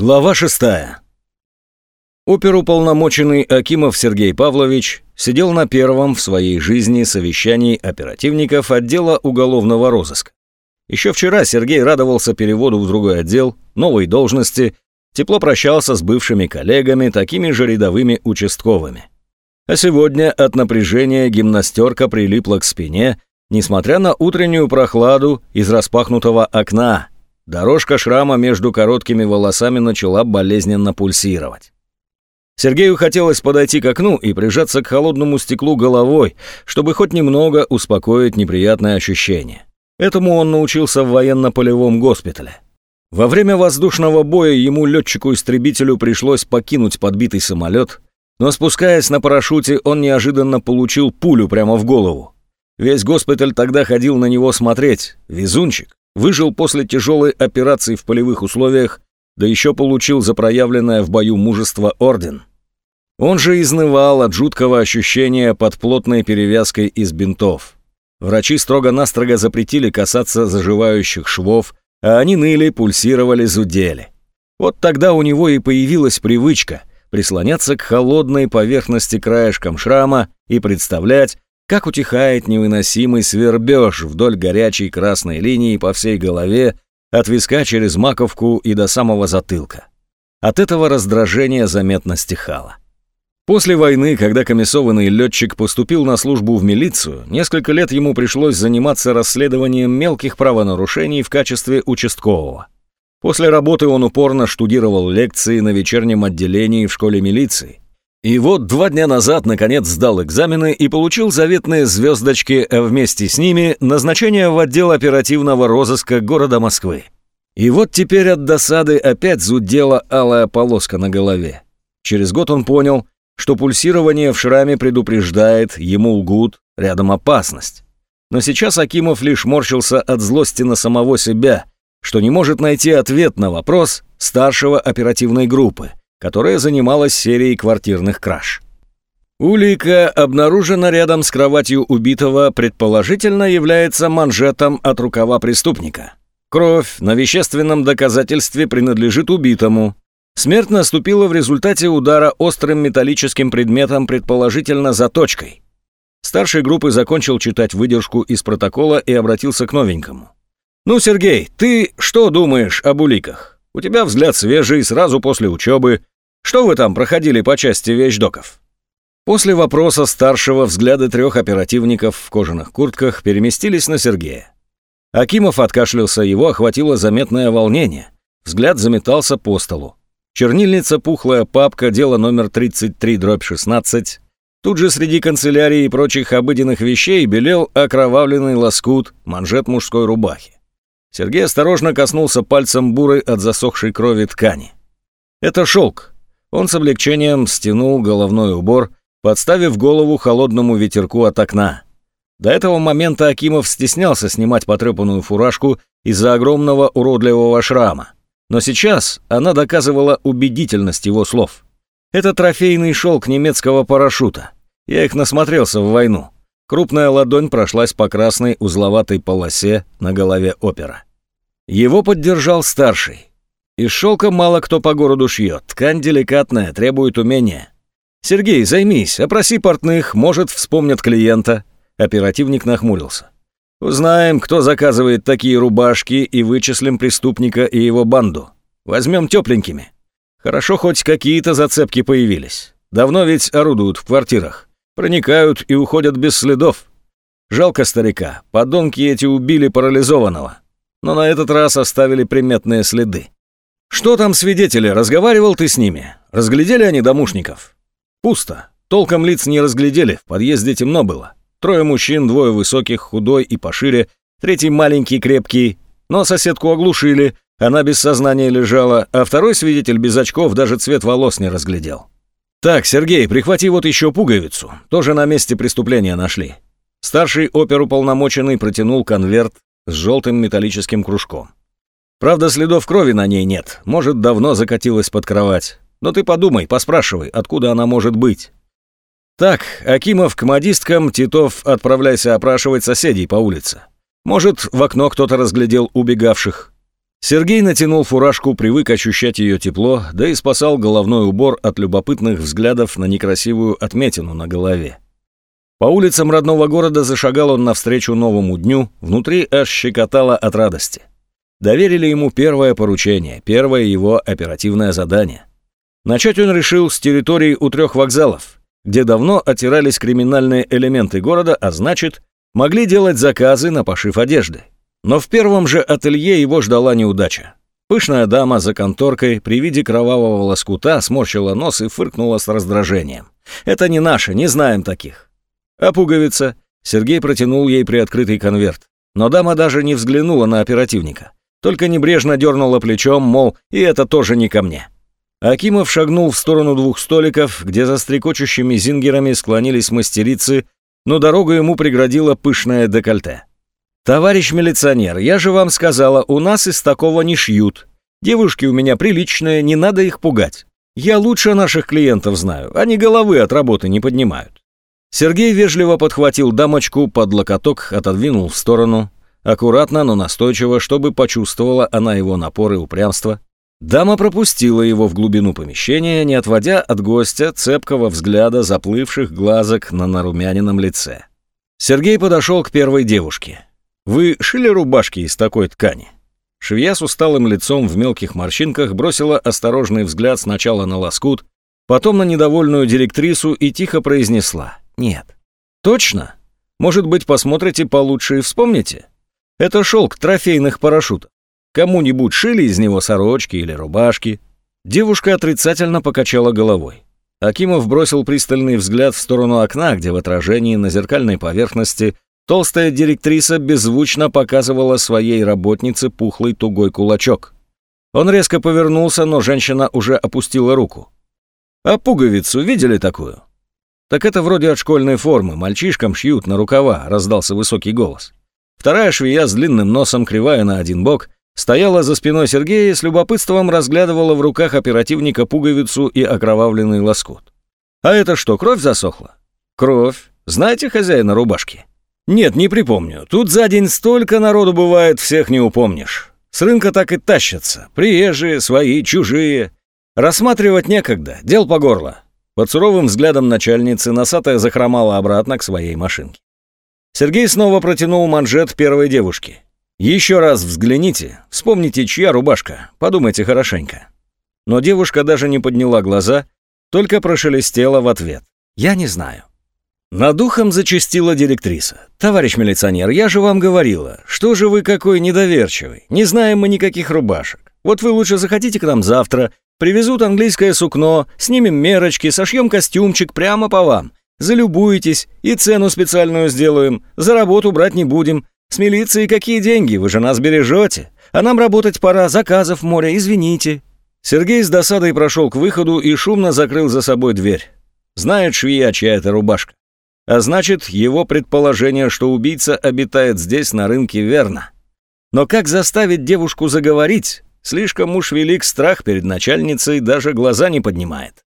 Глава 6. Оперуполномоченный Акимов Сергей Павлович сидел на первом в своей жизни совещании оперативников отдела уголовного розыска. Еще вчера Сергей радовался переводу в другой отдел, новой должности, тепло прощался с бывшими коллегами, такими же рядовыми участковыми. А сегодня от напряжения гимнастерка прилипла к спине, несмотря на утреннюю прохладу из распахнутого окна – Дорожка шрама между короткими волосами начала болезненно пульсировать. Сергею хотелось подойти к окну и прижаться к холодному стеклу головой, чтобы хоть немного успокоить неприятное ощущение. Этому он научился в военно-полевом госпитале. Во время воздушного боя ему, летчику-истребителю, пришлось покинуть подбитый самолет, но спускаясь на парашюте, он неожиданно получил пулю прямо в голову. Весь госпиталь тогда ходил на него смотреть, везунчик выжил после тяжелой операции в полевых условиях, да еще получил за проявленное в бою мужество орден. Он же изнывал от жуткого ощущения под плотной перевязкой из бинтов. Врачи строго-настрого запретили касаться заживающих швов, а они ныли, пульсировали, зудели. Вот тогда у него и появилась привычка прислоняться к холодной поверхности краешком шрама и представлять, как утихает невыносимый свербеж вдоль горячей красной линии по всей голове, от виска через маковку и до самого затылка. От этого раздражение заметно стихало. После войны, когда комиссованный летчик поступил на службу в милицию, несколько лет ему пришлось заниматься расследованием мелких правонарушений в качестве участкового. После работы он упорно штудировал лекции на вечернем отделении в школе милиции – и вот два дня назад, наконец, сдал экзамены и получил заветные звездочки, э, вместе с ними назначение в отдел оперативного розыска города Москвы. И вот теперь от досады опять зудела алая полоска на голове. Через год он понял, что пульсирование в шраме предупреждает, ему лгут, рядом опасность. Но сейчас Акимов лишь морщился от злости на самого себя, что не может найти ответ на вопрос старшего оперативной группы – которая занималась серией квартирных краж. Улика, обнаружена рядом с кроватью убитого, предположительно является манжетом от рукава преступника. Кровь на вещественном доказательстве принадлежит убитому. Смерть наступила в результате удара острым металлическим предметом, предположительно заточкой. Старший группы закончил читать выдержку из протокола и обратился к новенькому. «Ну, Сергей, ты что думаешь об уликах?» У тебя взгляд свежий сразу после учебы. Что вы там проходили по части вещдоков?» После вопроса старшего взгляды трех оперативников в кожаных куртках переместились на Сергея. Акимов откашлялся, его охватило заметное волнение. Взгляд заметался по столу. Чернильница, пухлая папка, дело номер 33-16. Тут же среди канцелярии и прочих обыденных вещей белел окровавленный лоскут, манжет мужской рубахи. Сергей осторожно коснулся пальцем бурой от засохшей крови ткани. Это шелк. Он с облегчением стянул головной убор, подставив голову холодному ветерку от окна. До этого момента Акимов стеснялся снимать потрепанную фуражку из-за огромного уродливого шрама. Но сейчас она доказывала убедительность его слов. Это трофейный шелк немецкого парашюта. Я их насмотрелся в войну. Крупная ладонь прошлась по красной узловатой полосе на голове опера. Его поддержал старший. Из шелка мало кто по городу шьет, ткань деликатная, требует умения. «Сергей, займись, опроси портных, может, вспомнят клиента». Оперативник нахмурился. «Узнаем, кто заказывает такие рубашки и вычислим преступника и его банду. Возьмем тепленькими. Хорошо, хоть какие-то зацепки появились. Давно ведь орудуют в квартирах проникают и уходят без следов. Жалко старика, подонки эти убили парализованного. Но на этот раз оставили приметные следы. Что там свидетели, разговаривал ты с ними? Разглядели они домушников? Пусто. Толком лиц не разглядели, в подъезде темно было. Трое мужчин, двое высоких, худой и пошире, третий маленький, крепкий. Но соседку оглушили, она без сознания лежала, а второй свидетель без очков даже цвет волос не разглядел. «Так, Сергей, прихвати вот еще пуговицу. Тоже на месте преступления нашли». Старший оперуполномоченный протянул конверт с желтым металлическим кружком. «Правда, следов крови на ней нет. Может, давно закатилась под кровать. Но ты подумай, поспрашивай, откуда она может быть». «Так, Акимов к модисткам, Титов отправляйся опрашивать соседей по улице. Может, в окно кто-то разглядел убегавших. Сергей натянул фуражку, привык ощущать ее тепло, да и спасал головной убор от любопытных взглядов на некрасивую отметину на голове. По улицам родного города зашагал он навстречу новому дню, внутри аж щекотало от радости. Доверили ему первое поручение, первое его оперативное задание. Начать он решил с территории у трех вокзалов, где давно оттирались криминальные элементы города, а значит, могли делать заказы на пошив одежды. Но в первом же ателье его ждала неудача. Пышная дама за конторкой при виде кровавого лоскута сморщила нос и фыркнула с раздражением. «Это не наше, не знаем таких». «А пуговица?» Сергей протянул ей приоткрытый конверт. Но дама даже не взглянула на оперативника. Только небрежно дернула плечом, мол, и это тоже не ко мне. Акимов шагнул в сторону двух столиков, где за стрекочущими зингерами склонились мастерицы, но дорогу ему преградило пышное декольте. «Товарищ милиционер, я же вам сказала, у нас из такого не шьют. Девушки у меня приличные, не надо их пугать. Я лучше наших клиентов знаю, они головы от работы не поднимают». Сергей вежливо подхватил дамочку под локоток, отодвинул в сторону. Аккуратно, но настойчиво, чтобы почувствовала она его напор и упрямство. Дама пропустила его в глубину помещения, не отводя от гостя цепкого взгляда заплывших глазок на нарумянином лице. Сергей подошел к первой девушке. Вы шили рубашки из такой ткани?» Швея с усталым лицом в мелких морщинках бросила осторожный взгляд сначала на лоскут, потом на недовольную директрису и тихо произнесла «Нет». «Точно? Может быть, посмотрите получше и вспомните? Это шелк трофейных парашютов. Кому-нибудь шили из него сорочки или рубашки?» Девушка отрицательно покачала головой. Акимов бросил пристальный взгляд в сторону окна, где в отражении на зеркальной поверхности – Толстая директриса беззвучно показывала своей работнице пухлый тугой кулачок. Он резко повернулся, но женщина уже опустила руку. «А пуговицу видели такую?» «Так это вроде от школьной формы, мальчишкам шьют на рукава», — раздался высокий голос. Вторая швея с длинным носом, кривая на один бок, стояла за спиной Сергея и с любопытством разглядывала в руках оперативника пуговицу и окровавленный лоскут. «А это что, кровь засохла?» «Кровь. Знаете хозяина рубашки?» Нет, не припомню. Тут за день столько народу бывает, всех не упомнишь. С рынка так и тащатся. Приезжие, свои, чужие. Рассматривать некогда, дел по горло. Под суровым взглядом начальницы носатая захромала обратно к своей машинке. Сергей снова протянул манжет первой девушки. «Еще раз взгляните, вспомните, чья рубашка, подумайте хорошенько». Но девушка даже не подняла глаза, только прошелестела в ответ. «Я не знаю». На духом зачастила директриса. «Товарищ милиционер, я же вам говорила, что же вы какой недоверчивый, не знаем мы никаких рубашек. Вот вы лучше заходите к нам завтра, привезут английское сукно, снимем мерочки, сошьем костюмчик прямо по вам. Залюбуетесь и цену специальную сделаем, за работу брать не будем. С милицией какие деньги, вы же нас бережете. А нам работать пора, заказов море, извините». Сергей с досадой прошел к выходу и шумно закрыл за собой дверь. Знает швея, чья это рубашка. А значит, его предположение, что убийца обитает здесь на рынке, верно. Но как заставить девушку заговорить? Слишком уж велик страх перед начальницей, даже глаза не поднимает.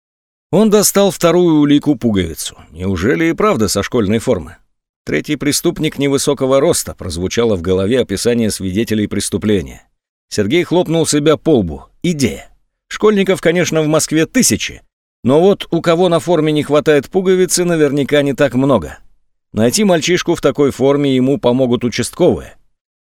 Он достал вторую улику-пуговицу. Неужели и правда со школьной формы? Третий преступник невысокого роста прозвучало в голове описание свидетелей преступления. Сергей хлопнул себя по лбу. Идея. Школьников, конечно, в Москве тысячи, но вот у кого на форме не хватает пуговицы, наверняка не так много. Найти мальчишку в такой форме ему помогут участковые.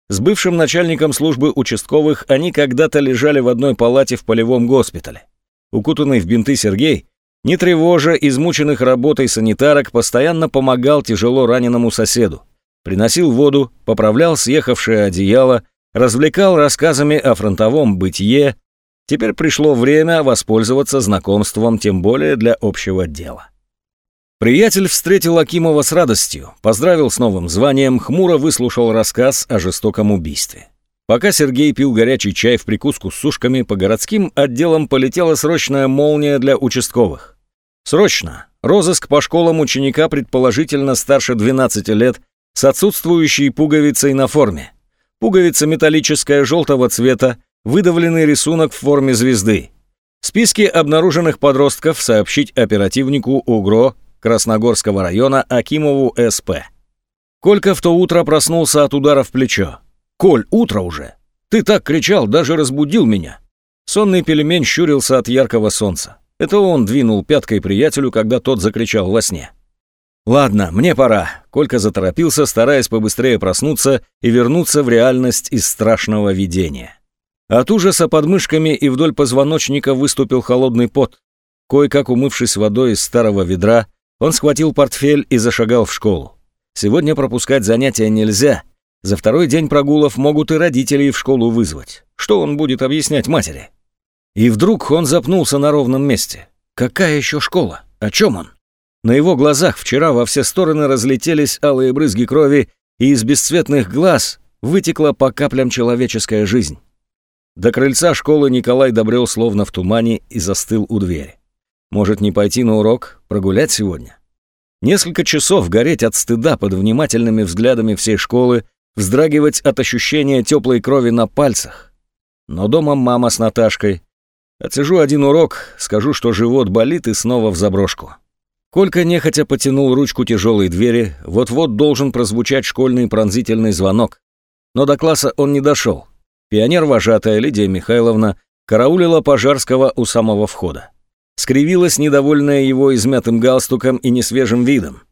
С бывшим начальником службы участковых они когда-то лежали в одной палате в полевом госпитале. Укутанный в бинты Сергей, не тревожа измученных работой санитарок, постоянно помогал тяжело раненому соседу. Приносил воду, поправлял съехавшее одеяло, развлекал рассказами о фронтовом бытие, Теперь пришло время воспользоваться знакомством, тем более для общего дела. Приятель встретил Акимова с радостью, поздравил с новым званием, хмуро выслушал рассказ о жестоком убийстве. Пока Сергей пил горячий чай в прикуску с сушками, по городским отделам полетела срочная молния для участковых. Срочно! Розыск по школам ученика, предположительно старше 12 лет, с отсутствующей пуговицей на форме. Пуговица металлическая, желтого цвета, выдавленный рисунок в форме звезды. Списки обнаруженных подростков сообщить оперативнику УГРО Красногорского района Акимову СП. Колька в то утро проснулся от удара в плечо. «Коль, утро уже! Ты так кричал, даже разбудил меня!» Сонный пельмень щурился от яркого солнца. Это он двинул пяткой приятелю, когда тот закричал во сне. «Ладно, мне пора», — Колька заторопился, стараясь побыстрее проснуться и вернуться в реальность из страшного видения. А От ужаса под мышками и вдоль позвоночника выступил холодный пот. Кое-как умывшись водой из старого ведра, он схватил портфель и зашагал в школу. Сегодня пропускать занятия нельзя. За второй день прогулов могут и родителей в школу вызвать. Что он будет объяснять матери? И вдруг он запнулся на ровном месте. Какая еще школа? О чем он? На его глазах вчера во все стороны разлетелись алые брызги крови, и из бесцветных глаз вытекла по каплям человеческая жизнь. До крыльца школы Николай добрел словно в тумане и застыл у двери. Может, не пойти на урок, прогулять сегодня? Несколько часов гореть от стыда под внимательными взглядами всей школы, вздрагивать от ощущения теплой крови на пальцах. Но дома мама с Наташкой. Отсижу один урок, скажу, что живот болит и снова в заброшку. Колька нехотя потянул ручку тяжелой двери, вот-вот должен прозвучать школьный пронзительный звонок. Но до класса он не дошел. Пионер-вожатая Лидия Михайловна караулила Пожарского у самого входа. Скривилась, недовольная его измятым галстуком и несвежим видом.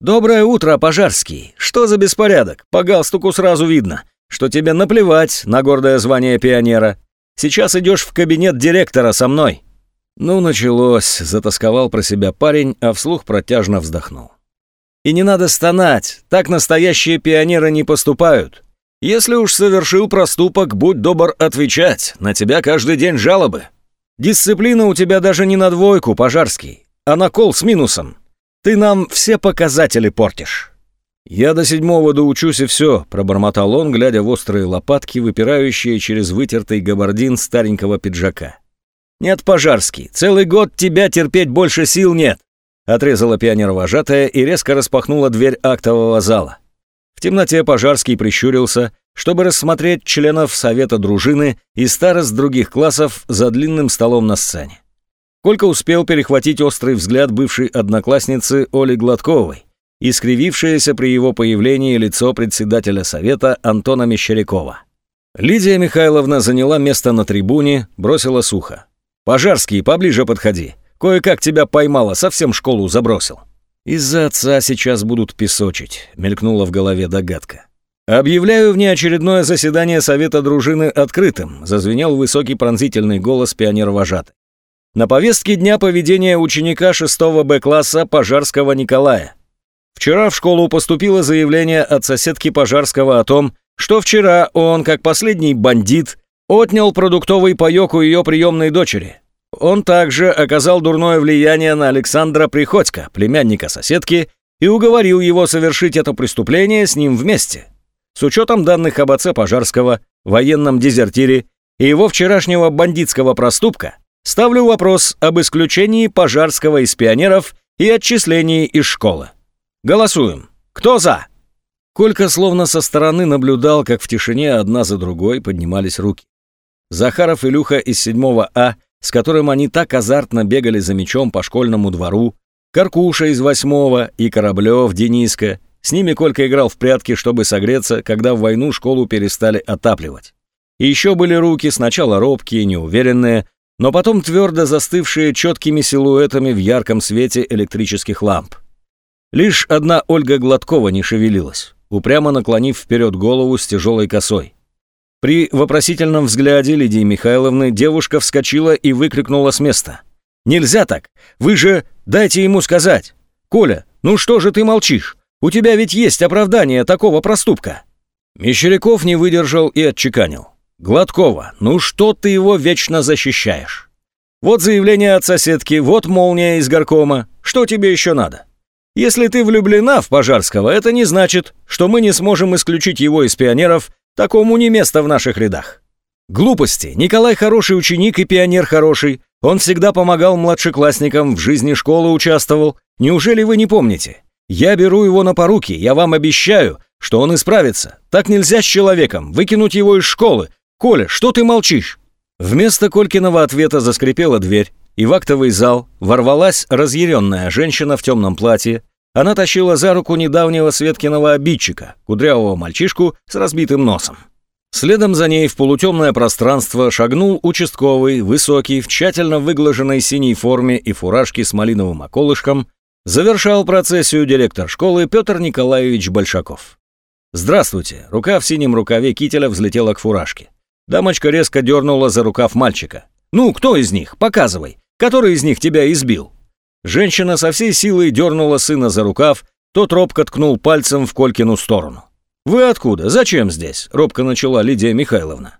«Доброе утро, Пожарский! Что за беспорядок? По галстуку сразу видно, что тебе наплевать на гордое звание пионера. Сейчас идешь в кабинет директора со мной». Ну, началось, затасковал про себя парень, а вслух протяжно вздохнул. «И не надо стонать, так настоящие пионеры не поступают. Если уж совершил проступок, будь добр отвечать. На тебя каждый день жалобы. Дисциплина у тебя даже не на двойку, Пожарский, а на кол с минусом. Ты нам все показатели портишь». «Я до седьмого доучусь и все», — пробормотал он, глядя в острые лопатки, выпирающие через вытертый габардин старенького пиджака. «Нет, Пожарский, целый год тебя терпеть больше сил нет», — отрезала пионер-вожатая и резко распахнула дверь актового зала. В темноте Пожарский прищурился, чтобы рассмотреть членов Совета дружины и старост других классов за длинным столом на сцене. Колька успел перехватить острый взгляд бывшей одноклассницы Оли Гладковой, искривившееся при его появлении лицо председателя Совета Антона Мещерякова. Лидия Михайловна заняла место на трибуне, бросила сухо. «Пожарский, поближе подходи. Кое-как тебя поймала, совсем школу забросил». «Из-за отца сейчас будут песочить», — мелькнула в голове догадка. «Объявляю внеочередное заседание Совета дружины открытым», — зазвенел высокий пронзительный голос пионер-вожатый. На повестке дня поведение ученика 6 Б-класса Пожарского Николая. Вчера в школу поступило заявление от соседки Пожарского о том, что вчера он, как последний бандит, отнял продуктовый паёк у ее приемной дочери он также оказал дурное влияние на Александра Приходько, племянника соседки, и уговорил его совершить это преступление с ним вместе. С учетом данных об отце Пожарского, военном дезертире и его вчерашнего бандитского проступка, ставлю вопрос об исключении Пожарского из пионеров и отчислении из школы. Голосуем. Кто за? Колька словно со стороны наблюдал, как в тишине одна за другой поднимались руки. Захаров Илюха из 7А с которым они так азартно бегали за мячом по школьному двору, Каркуша из восьмого и Кораблев, Дениска. С ними Колька играл в прятки, чтобы согреться, когда в войну школу перестали отапливать. И еще были руки, сначала робкие, неуверенные, но потом твердо застывшие четкими силуэтами в ярком свете электрических ламп. Лишь одна Ольга Гладкова не шевелилась, упрямо наклонив вперед голову с тяжелой косой. При вопросительном взгляде Лидии Михайловны девушка вскочила и выкрикнула с места. «Нельзя так! Вы же дайте ему сказать! Коля, ну что же ты молчишь? У тебя ведь есть оправдание такого проступка!» Мещеряков не выдержал и отчеканил. «Гладкова, ну что ты его вечно защищаешь? Вот заявление от соседки, вот молния из горкома. Что тебе еще надо?» Если ты влюблена в Пожарского, это не значит, что мы не сможем исключить его из пионеров Такому не место в наших рядах. Глупости. Николай хороший ученик и пионер хороший. Он всегда помогал младшеклассникам, в жизни школы участвовал. Неужели вы не помните? Я беру его на поруки, я вам обещаю, что он исправится. Так нельзя с человеком, выкинуть его из школы. Коля, что ты молчишь?» Вместо Колькиного ответа заскрипела дверь, и в актовый зал ворвалась разъяренная женщина в темном платье, она тащила за руку недавнего Светкиного обидчика, кудрявого мальчишку с разбитым носом. Следом за ней в полутемное пространство шагнул участковый, высокий, в тщательно выглаженной синей форме и фуражке с малиновым околышком, завершал процессию директор школы Петр Николаевич Большаков. «Здравствуйте!» Рука в синем рукаве кителя взлетела к фуражке. Дамочка резко дернула за рукав мальчика. «Ну, кто из них? Показывай! Который из них тебя избил?» Женщина со всей силой дернула сына за рукав, тот робко ткнул пальцем в Колькину сторону. «Вы откуда? Зачем здесь?» – робко начала Лидия Михайловна.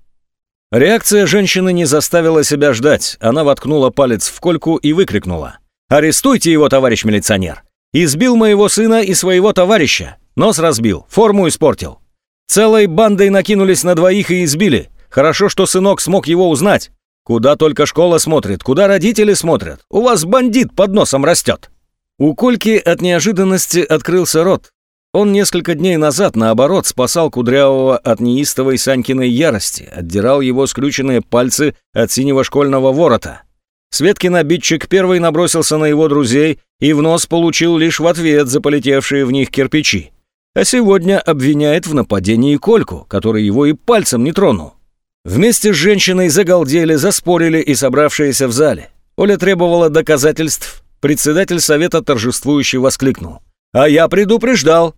Реакция женщины не заставила себя ждать. Она воткнула палец в Кольку и выкрикнула. «Арестуйте его, товарищ милиционер! Избил моего сына и своего товарища! Нос разбил, форму испортил! Целой бандой накинулись на двоих и избили! Хорошо, что сынок смог его узнать! Куда только школа смотрит, куда родители смотрят. У вас бандит под носом растет. У Кольки от неожиданности открылся рот. Он несколько дней назад, наоборот, спасал Кудрявого от неистовой Санькиной ярости, отдирал его скрюченные пальцы от синего школьного ворота. Светкин обидчик первый набросился на его друзей и в нос получил лишь в ответ за полетевшие в них кирпичи. А сегодня обвиняет в нападении Кольку, который его и пальцем не тронул. Вместе с женщиной загалдели, заспорили и собравшиеся в зале. Оля требовала доказательств. Председатель совета торжествующе воскликнул. «А я предупреждал!»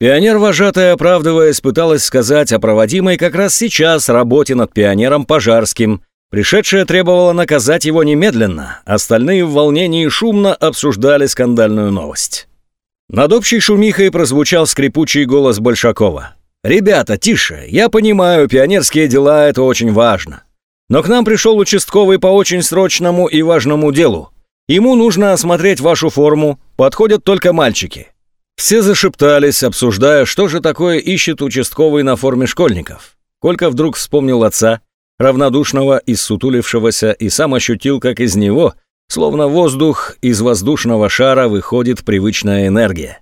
Пионер-вожатая, оправдываясь, пыталась сказать о проводимой как раз сейчас работе над пионером Пожарским. Пришедшая требовала наказать его немедленно, остальные в волнении шумно обсуждали скандальную новость. Над общей шумихой прозвучал скрипучий голос Большакова. «Ребята, тише, я понимаю, пионерские дела – это очень важно. Но к нам пришел участковый по очень срочному и важному делу. Ему нужно осмотреть вашу форму, подходят только мальчики». Все зашептались, обсуждая, что же такое ищет участковый на форме школьников. Колька вдруг вспомнил отца, равнодушного и сутулившегося, и сам ощутил, как из него, словно воздух, из воздушного шара выходит привычная энергия.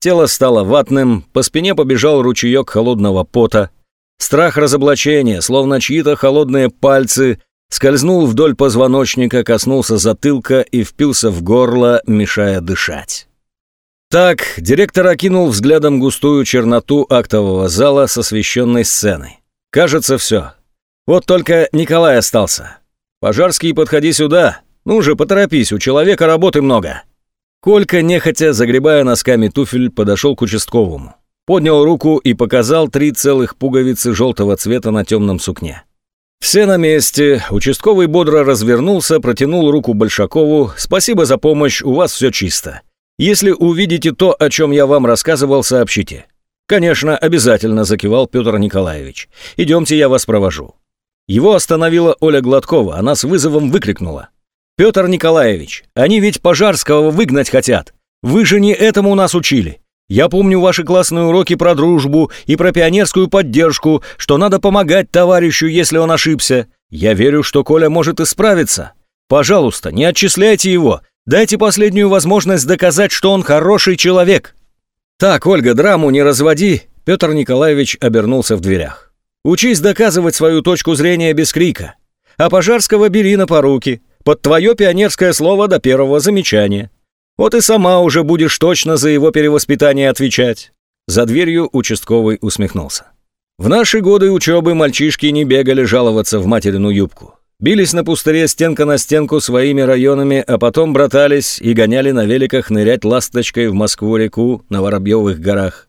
Тело стало ватным, по спине побежал ручеек холодного пота. Страх разоблачения, словно чьи-то холодные пальцы, скользнул вдоль позвоночника, коснулся затылка и впился в горло, мешая дышать. Так, директор окинул взглядом густую черноту актового зала с освещенной сценой. Кажется, все. Вот только Николай остался. «Пожарский, подходи сюда. Ну же, поторопись, у человека работы много». Колька, нехотя загребая носками туфель, подошел к участковому. Поднял руку и показал три целых пуговицы желтого цвета на темном сукне. Все на месте. Участковый бодро развернулся, протянул руку Большакову. «Спасибо за помощь, у вас все чисто. Если увидите то, о чем я вам рассказывал, сообщите». «Конечно, обязательно», – закивал Петр Николаевич. «Идемте, я вас провожу». Его остановила Оля Гладкова, она с вызовом выкрикнула. Петр Николаевич, они ведь Пожарского выгнать хотят. Вы же не этому нас учили. Я помню ваши классные уроки про дружбу и про пионерскую поддержку, что надо помогать товарищу, если он ошибся. Я верю, что Коля может исправиться. Пожалуйста, не отчисляйте его. Дайте последнюю возможность доказать, что он хороший человек. Так, Ольга, драму не разводи. Петр Николаевич обернулся в дверях. Учись доказывать свою точку зрения без крика. А Пожарского бери на поруки под твое пионерское слово до первого замечания. Вот и сама уже будешь точно за его перевоспитание отвечать». За дверью участковый усмехнулся. В наши годы учебы мальчишки не бегали жаловаться в материну юбку. Бились на пустыре стенка на стенку своими районами, а потом братались и гоняли на великах нырять ласточкой в Москву-реку на Воробьевых горах.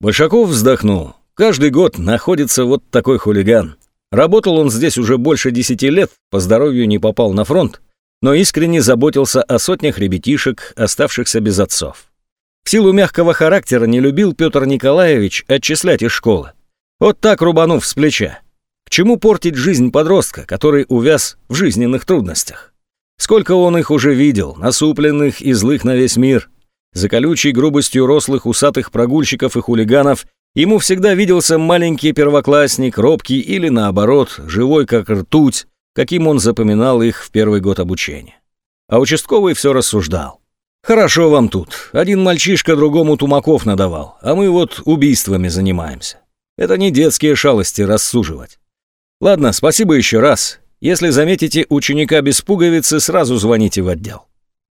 Большаков вздохнул. Каждый год находится вот такой хулиган. Работал он здесь уже больше десяти лет, по здоровью не попал на фронт, но искренне заботился о сотнях ребятишек, оставшихся без отцов. В силу мягкого характера не любил Петр Николаевич отчислять из школы. Вот так рубанув с плеча. К чему портить жизнь подростка, который увяз в жизненных трудностях? Сколько он их уже видел, насупленных и злых на весь мир. За колючей грубостью рослых усатых прогульщиков и хулиганов Ему всегда виделся маленький первоклассник, робкий или, наоборот, живой как ртуть, каким он запоминал их в первый год обучения. А участковый все рассуждал. «Хорошо вам тут. Один мальчишка другому тумаков надавал, а мы вот убийствами занимаемся. Это не детские шалости рассуживать. Ладно, спасибо еще раз. Если заметите ученика без пуговицы, сразу звоните в отдел».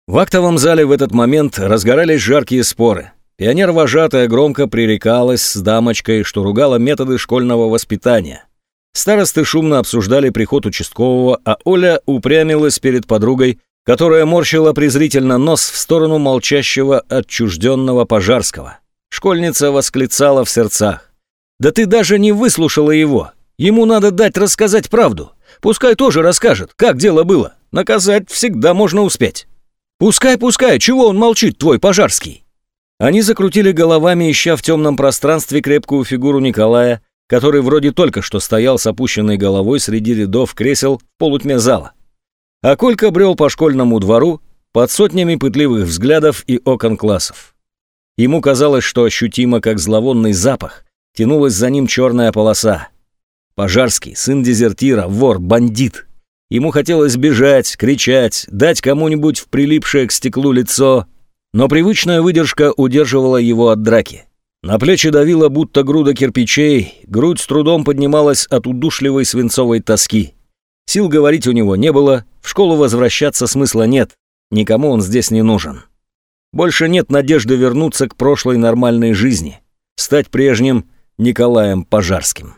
В актовом зале в этот момент разгорались жаркие споры. Пионер вожатая громко пререкалась с дамочкой, что ругала методы школьного воспитания. Старосты шумно обсуждали приход участкового, а Оля упрямилась перед подругой, которая морщила презрительно нос в сторону молчащего отчужденного Пожарского. Школьница восклицала в сердцах. «Да ты даже не выслушала его! Ему надо дать рассказать правду! Пускай тоже расскажет, как дело было! Наказать всегда можно успеть!» «Пускай, пускай! Чего он молчит, твой Пожарский?» Они закрутили головами, ища в темном пространстве крепкую фигуру Николая, который вроде только что стоял с опущенной головой среди рядов кресел в полутьме зала. А Колька брел по школьному двору под сотнями пытливых взглядов и окон классов. Ему казалось, что ощутимо, как зловонный запах, тянулась за ним черная полоса. Пожарский, сын дезертира, вор, бандит. Ему хотелось бежать, кричать, дать кому-нибудь в прилипшее к стеклу лицо, но привычная выдержка удерживала его от драки. На плечи давила будто груда кирпичей, грудь с трудом поднималась от удушливой свинцовой тоски. Сил говорить у него не было, в школу возвращаться смысла нет, никому он здесь не нужен. Больше нет надежды вернуться к прошлой нормальной жизни, стать прежним Николаем Пожарским.